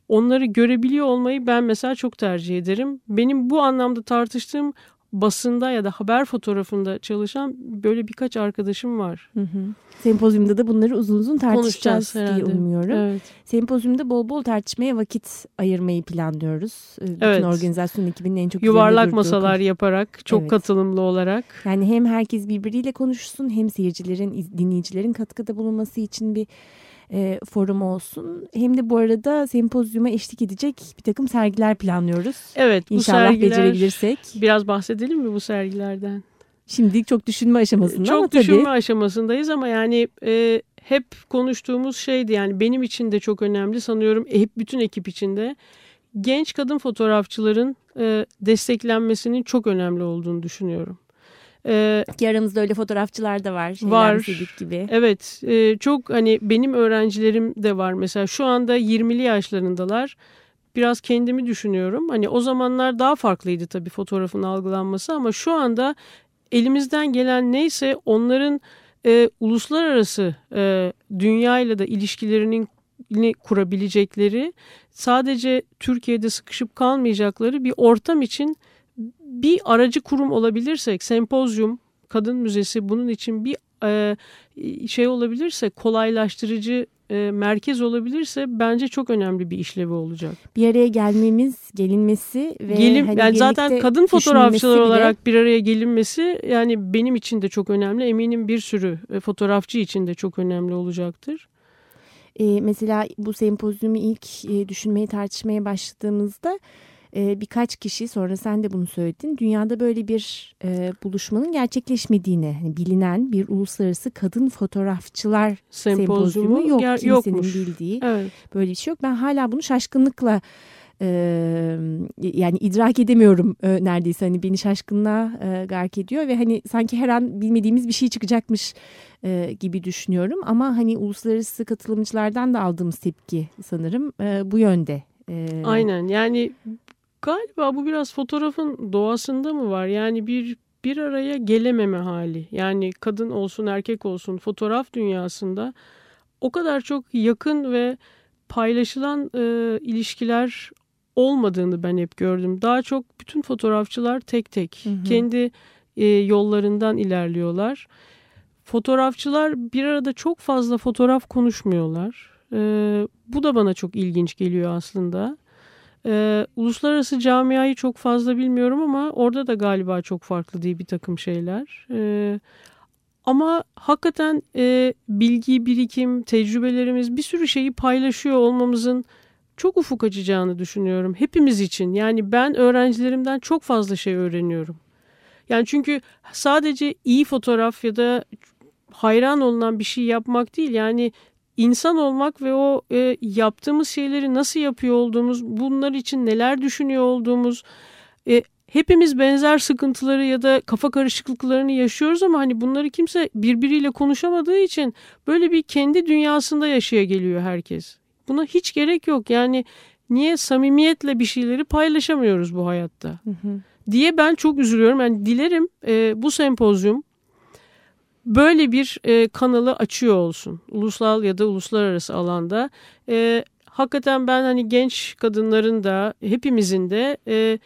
onları görebiliyor olmayı ben mesela çok tercih ederim. Benim bu anlamda tartıştığım basında ya da haber fotoğrafında çalışan böyle birkaç arkadaşım var. Hı hı. Sempozyumda da bunları uzun uzun tartışacağız diye umuyorum. Evet. Sempozyumda bol bol tartışmaya vakit ayırmayı planlıyoruz. Ee, bütün evet. organizasyon ekibinin en çok Yuvarlak masalar konu. yaparak, çok evet. katılımlı olarak. Yani hem herkes birbiriyle konuşsun hem seyircilerin, dinleyicilerin katkıda bulunması için bir e, forum olsun. Hem de bu arada sempozyuma eşlik edecek bir takım sergiler planlıyoruz. Evet bu İnşallah sergiler, becerebilirsek. Biraz bahsedelim mi bu sergilerden? Şimdilik çok düşünme aşamasında çok ama tabii. Çok düşünme aşamasındayız ama yani e, hep konuştuğumuz şeydi yani benim için de çok önemli sanıyorum hep bütün ekip içinde genç kadın fotoğrafçıların e, desteklenmesinin çok önemli olduğunu düşünüyorum. Ee, Ki aramızda öyle fotoğrafçılar da var. Var. gibi. Evet. E, çok hani benim öğrencilerim de var. Mesela şu anda 20'li yaşlarındalar. Biraz kendimi düşünüyorum. Hani o zamanlar daha farklıydı tabii fotoğrafın algılanması ama şu anda elimizden gelen neyse onların e, uluslararası e, dünyayla da ilişkilerinin kurabilecekleri sadece Türkiye'de sıkışıp kalmayacakları bir ortam için bir aracı kurum olabilirsek, sempozyum, kadın müzesi bunun için bir e, şey olabilirse, kolaylaştırıcı e, merkez olabilirse bence çok önemli bir işlevi olacak. Bir araya gelmemiz, gelinmesi ve Gelim, hani yani zaten kadın fotoğrafçılar bile... olarak bir araya gelinmesi yani benim için de çok önemli. Eminim bir sürü e, fotoğrafçı için de çok önemli olacaktır. E, mesela bu sempozyumu ilk e, düşünmeye tartışmaya başladığımızda e, birkaç kişi sonra sen de bunu söyledin. Dünyada böyle bir e, buluşmanın gerçekleşmediğini hani bilinen bir uluslararası kadın fotoğrafçılar sempozyumu, sempozyumu yok. Ger kimsenin yokmuş. bildiği evet. böyle bir şey yok. Ben hala bunu şaşkınlıkla e, yani idrak edemiyorum e, neredeyse hani beni şaşkınlığa e, gark ediyor ve hani sanki her an bilmediğimiz bir şey çıkacakmış e, gibi düşünüyorum ama hani uluslararası katılımcılardan da aldığımız tepki sanırım e, bu yönde. E, Aynen yani Galiba bu biraz fotoğrafın doğasında mı var? Yani bir bir araya gelememe hali. Yani kadın olsun erkek olsun fotoğraf dünyasında o kadar çok yakın ve paylaşılan e, ilişkiler olmadığını ben hep gördüm. Daha çok bütün fotoğrafçılar tek tek hı hı. kendi e, yollarından ilerliyorlar. Fotoğrafçılar bir arada çok fazla fotoğraf konuşmuyorlar. E, bu da bana çok ilginç geliyor aslında. Ee, uluslararası camiayı çok fazla bilmiyorum ama orada da galiba çok farklı değil bir takım şeyler. Ee, ama hakikaten e, bilgi, birikim, tecrübelerimiz bir sürü şeyi paylaşıyor olmamızın çok ufuk açacağını düşünüyorum. Hepimiz için yani ben öğrencilerimden çok fazla şey öğreniyorum. Yani çünkü sadece iyi fotoğraf ya da hayran olunan bir şey yapmak değil yani insan olmak ve o e, yaptığımız şeyleri nasıl yapıyor olduğumuz, bunlar için neler düşünüyor olduğumuz, e, hepimiz benzer sıkıntıları ya da kafa karışıklıklarını yaşıyoruz ama hani bunları kimse birbiriyle konuşamadığı için böyle bir kendi dünyasında yaşaya geliyor herkes. Buna hiç gerek yok. Yani niye samimiyetle bir şeyleri paylaşamıyoruz bu hayatta? Hı hı. Diye ben çok üzülüyorum. Yani dilerim e, bu sempozyum böyle bir e, kanalı açıyor olsun. Ulusal ya da uluslararası alanda. E, hakikaten ben hani genç kadınların da hepimizin de e,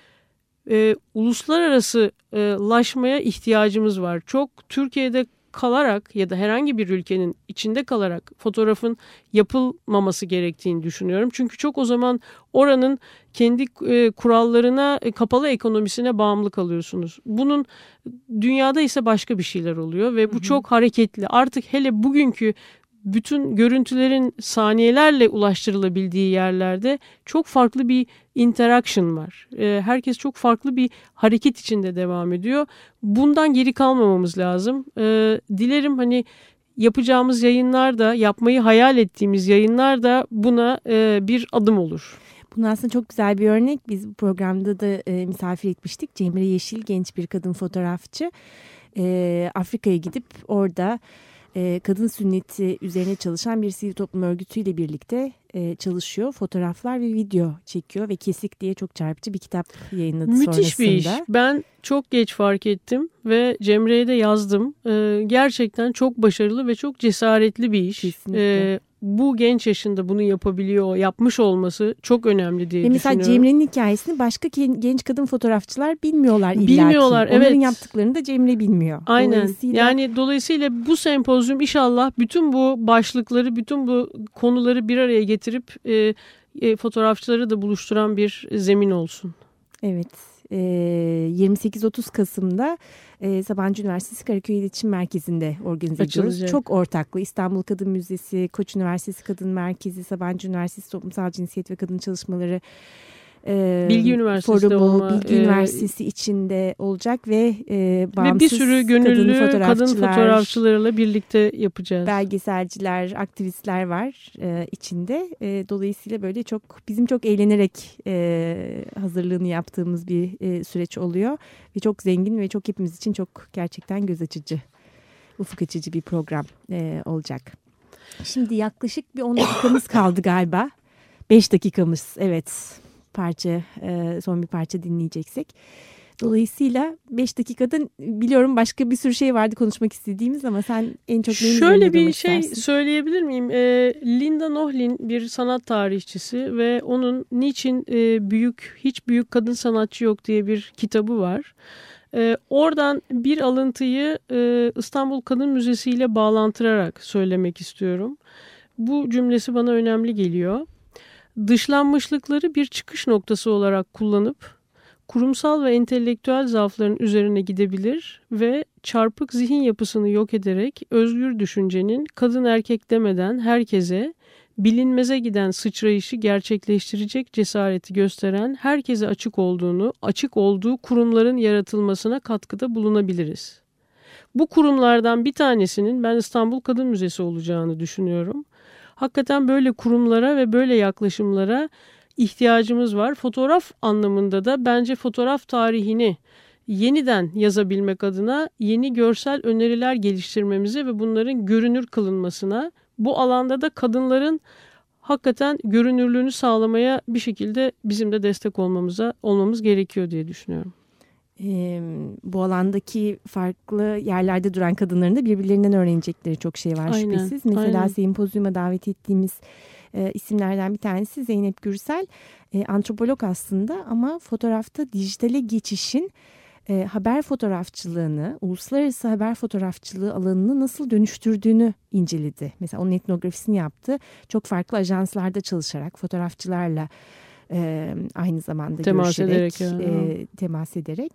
e, uluslararasılaşmaya ihtiyacımız var. Çok Türkiye'de kalarak ya da herhangi bir ülkenin içinde kalarak fotoğrafın yapılmaması gerektiğini düşünüyorum. Çünkü çok o zaman oranın kendi e, kurallarına, e, kapalı ekonomisine bağımlı kalıyorsunuz. Bunun dünyada ise başka bir şeyler oluyor ve bu hı hı. çok hareketli. Artık hele bugünkü bütün görüntülerin saniyelerle ulaştırılabildiği yerlerde çok farklı bir interaction var. Ee, herkes çok farklı bir hareket içinde devam ediyor. Bundan geri kalmamamız lazım. Ee, dilerim hani yapacağımız yayınlar da yapmayı hayal ettiğimiz yayınlar da buna e, bir adım olur. Bunun aslında çok güzel bir örnek. Biz bu programda da e, misafir etmiştik. Cemre Yeşil genç bir kadın fotoğrafçı. E, Afrika'ya gidip orada e, kadın sünneti üzerine çalışan bir sivil toplum örgütüyle birlikte e, çalışıyor. Fotoğraflar ve video çekiyor ve Kesik diye çok çarpıcı bir kitap yayınladı Müthiş sonrasında. Müthiş bir iş. Ben çok geç fark ettim ve Cemre'ye de yazdım. E, gerçekten çok başarılı ve çok cesaretli bir iş. Kesinlikle. E, bu genç yaşında bunu yapabiliyor, yapmış olması çok önemli diye mesela düşünüyorum. Mesela Cemre'nin hikayesini başka genç kadın fotoğrafçılar bilmiyorlar illaki. Bilmiyorlar evet. Onların yaptıklarını da Cemre bilmiyor. Aynen. Dolayısıyla... Yani dolayısıyla bu sempozyum inşallah bütün bu başlıkları, bütün bu konuları bir araya getirip e, e, fotoğrafçıları da buluşturan bir zemin olsun. Evet. 28-30 Kasım'da Sabancı Üniversitesi Karaköy İletişim Merkezi'nde organize Açılacak. ediyoruz. Çok ortaklı İstanbul Kadın Müzesi, Koç Üniversitesi Kadın Merkezi, Sabancı Üniversitesi Toplumsal Cinsiyet ve Kadın Çalışmaları Bilgi Üniversitesi forumu, olma, Bilgi e, Üniversitesi içinde olacak ve e, bağımsız ve bir sürü gönüllü kadın, fotoğrafçılar, kadın fotoğrafçılarla birlikte yapacağız. Belgeselciler, aktivistler var e, içinde. E, dolayısıyla böyle çok bizim çok eğlenerek e, hazırlığını yaptığımız bir e, süreç oluyor ve çok zengin ve çok hepimiz için çok gerçekten göz açıcı, ufuk açıcı bir program e, olacak. Şimdi yaklaşık bir 10 dakikamız kaldı galiba. 5 dakikamız evet parça e, son bir parça dinleyeceksek. Dolayısıyla 5 dakikada biliyorum başka bir sürü şey vardı konuşmak istediğimiz ama sen en çok neyin Şöyle bir şey istersin? söyleyebilir miyim? E, Linda Nohlin bir sanat tarihçisi ve onun niçin e, büyük hiç büyük kadın sanatçı yok diye bir kitabı var. E, oradan bir alıntıyı e, İstanbul Kadın Müzesi ile bağlantırarak söylemek istiyorum. bu cümlesi bana önemli geliyor. Dışlanmışlıkları bir çıkış noktası olarak kullanıp kurumsal ve entelektüel zaafların üzerine gidebilir ve çarpık zihin yapısını yok ederek özgür düşüncenin kadın erkek demeden herkese bilinmeze giden sıçrayışı gerçekleştirecek cesareti gösteren herkese açık olduğunu, açık olduğu kurumların yaratılmasına katkıda bulunabiliriz. Bu kurumlardan bir tanesinin ben İstanbul Kadın Müzesi olacağını düşünüyorum. Hakikaten böyle kurumlara ve böyle yaklaşımlara ihtiyacımız var. Fotoğraf anlamında da bence fotoğraf tarihini yeniden yazabilmek adına yeni görsel öneriler geliştirmemize ve bunların görünür kılınmasına, bu alanda da kadınların hakikaten görünürlüğünü sağlamaya bir şekilde bizim de destek olmamıza olmamız gerekiyor diye düşünüyorum. Ee, bu alandaki farklı yerlerde duran kadınların da birbirlerinden öğrenecekleri çok şey var aynen, şüphesiz. Mesela aynen. sempozyuma davet ettiğimiz e, isimlerden bir tanesi Zeynep Gürsel. E, antropolog aslında ama fotoğrafta dijitale geçişin e, haber fotoğrafçılığını, uluslararası haber fotoğrafçılığı alanını nasıl dönüştürdüğünü inceledi. Mesela onun etnografisini yaptı. Çok farklı ajanslarda çalışarak fotoğrafçılarla e, aynı zamanda temas görüşerek, ederek, e, temas ederek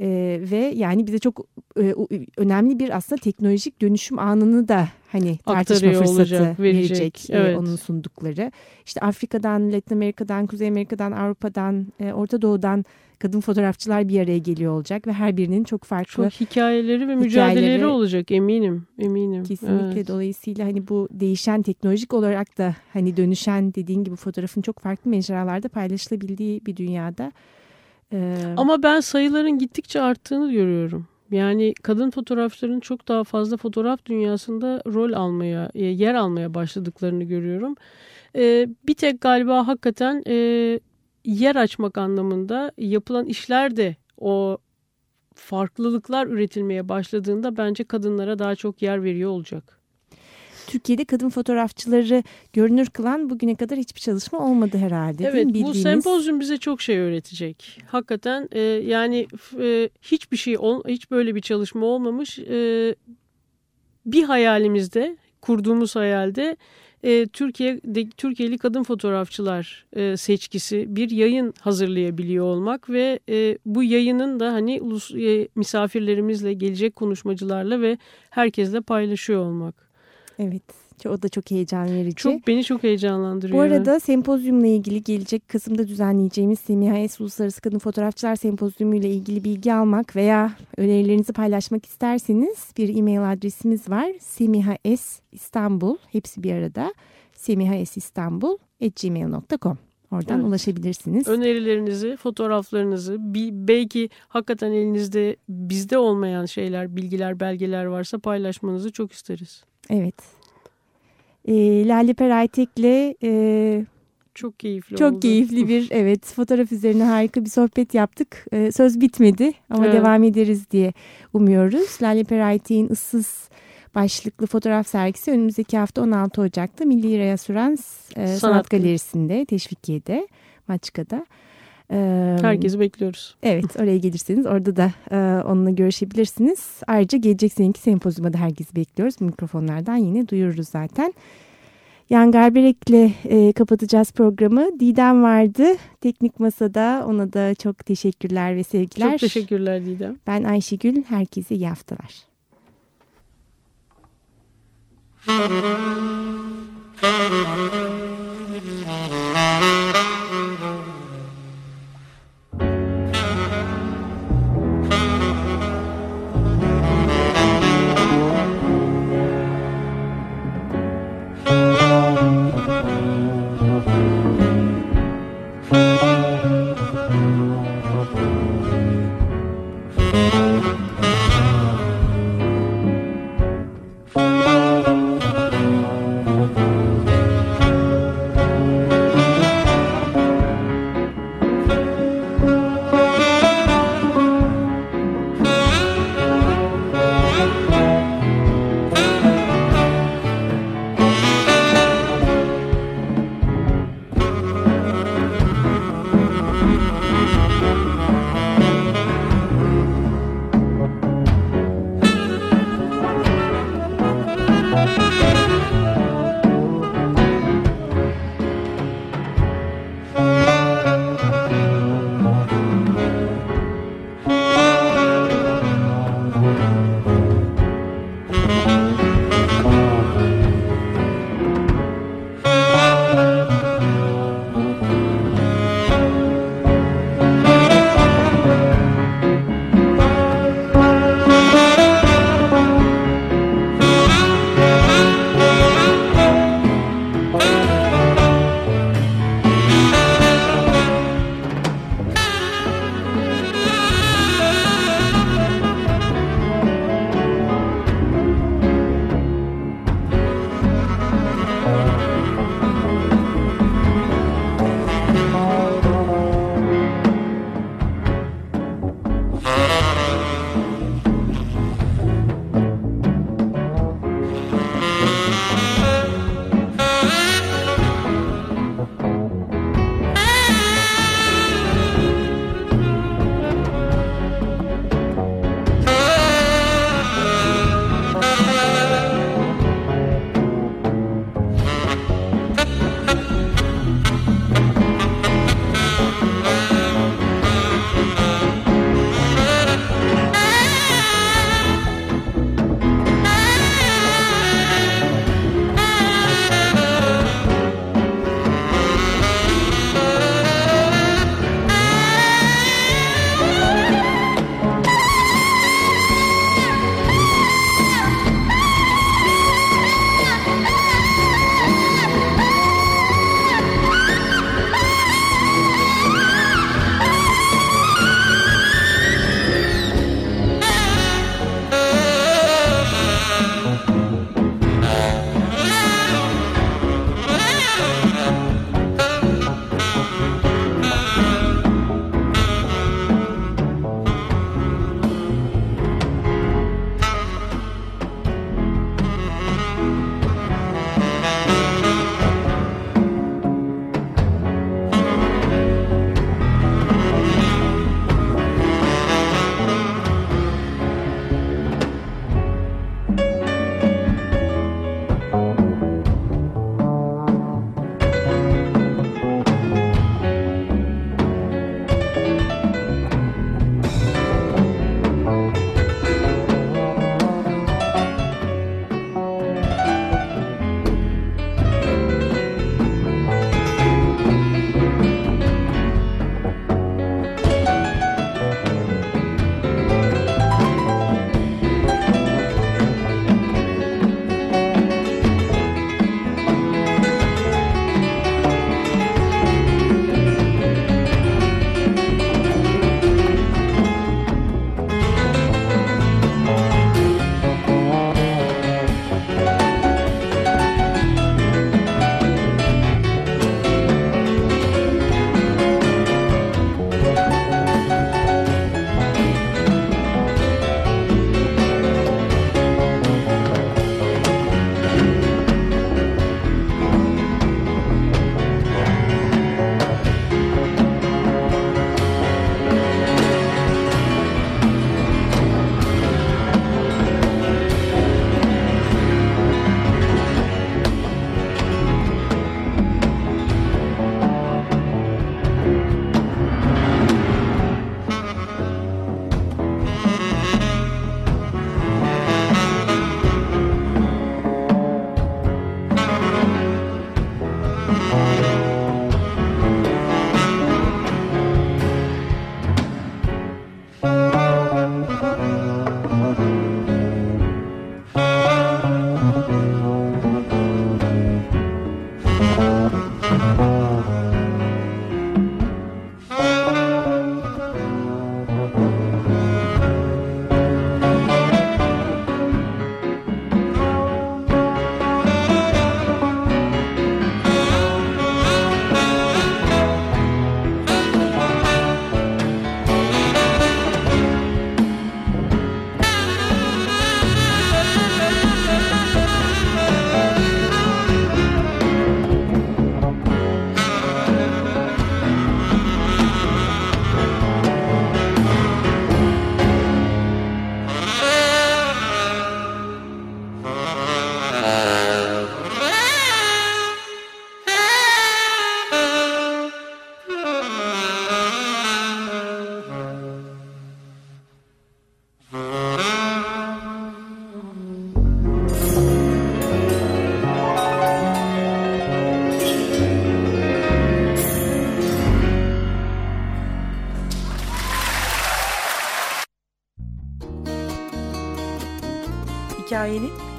e, ve yani bize çok e, önemli bir aslında teknolojik dönüşüm anını da hani tartışma fırsatı olacak, verecek, verecek evet. e, onun sundukları. İşte Afrika'dan, Latin Amerika'dan, Kuzey Amerika'dan, Avrupa'dan, e, Orta Doğu'dan kadın fotoğrafçılar bir araya geliyor olacak ve her birinin çok farklı çok hikayeleri ve mücadeleleri olacak eminim eminim. Kesinlikle evet. dolayısıyla hani bu değişen teknolojik olarak da hani dönüşen dediğin gibi fotoğrafın çok farklı mecralarda paylaşılabildiği bir dünyada ee, Ama ben sayıların gittikçe arttığını görüyorum. Yani kadın fotoğrafçıların çok daha fazla fotoğraf dünyasında rol almaya, e, yer almaya başladıklarını görüyorum. Ee, bir tek galiba hakikaten e, yer açmak anlamında yapılan işler de o farklılıklar üretilmeye başladığında bence kadınlara daha çok yer veriyor olacak. Türkiye'de kadın fotoğrafçıları görünür kılan bugüne kadar hiçbir çalışma olmadı herhalde. Evet bu sempozyum bize çok şey öğretecek. Hakikaten e, yani e, hiçbir şey hiç böyle bir çalışma olmamış. E, bir hayalimizde kurduğumuz hayalde e, Türkiye'de Türkiye'li kadın fotoğrafçılar e, seçkisi bir yayın hazırlayabiliyor olmak ve e, bu yayının da hani ulus, e, misafirlerimizle gelecek konuşmacılarla ve herkesle paylaşıyor olmak. Evet. O da çok heyecan verici. Çok beni çok heyecanlandırıyor. Bu arada sempozyumla ilgili gelecek Kasım'da düzenleyeceğimiz Semiha S Uluslararası Kadın Fotoğrafçılar Sempozyumu ile ilgili bilgi almak veya önerilerinizi paylaşmak isterseniz bir e-mail adresimiz var. Semiha S İstanbul hepsi bir arada. Semiha S İstanbul gmail.com Oradan evet. ulaşabilirsiniz. Önerilerinizi, fotoğraflarınızı, belki hakikaten elinizde bizde olmayan şeyler, bilgiler, belgeler varsa paylaşmanızı çok isteriz. Evet. E, Lale Peraytek'le e, çok keyifli Çok oldu. keyifli bir <laughs> evet fotoğraf üzerine harika bir sohbet yaptık. Ee, söz bitmedi ama evet. devam ederiz diye umuyoruz. Lale Peraytek'in ıssız başlıklı fotoğraf sergisi önümüzdeki hafta 16 Ocak'ta Milli Reasürans e, Sanat, Sanat Galerisi'nde, Teşvikiye'de, Maçka'da. Herkesi bekliyoruz. Evet oraya gelirseniz orada da onunla görüşebilirsiniz. Ayrıca gelecek seneki sempozyuma da herkesi bekliyoruz. Mikrofonlardan yine duyururuz zaten. Yan Garberek'le kapatacağız programı. Didem vardı teknik masada. Ona da çok teşekkürler ve sevgiler. Çok teşekkürler Didem. Ben Ayşegül. Herkese iyi haftalar. Thank you.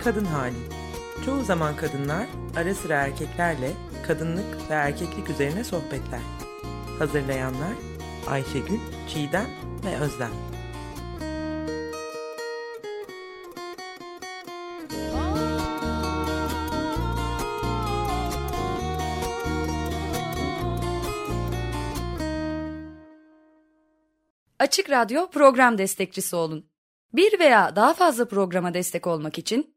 Kadın hali. Çoğu zaman kadınlar ara sıra erkeklerle kadınlık ve erkeklik üzerine sohbetler. Hazırlayanlar Ayşegül, Çiğdem ve Özlem. Açık Radyo program destekçisi olun. Bir veya daha fazla programa destek olmak için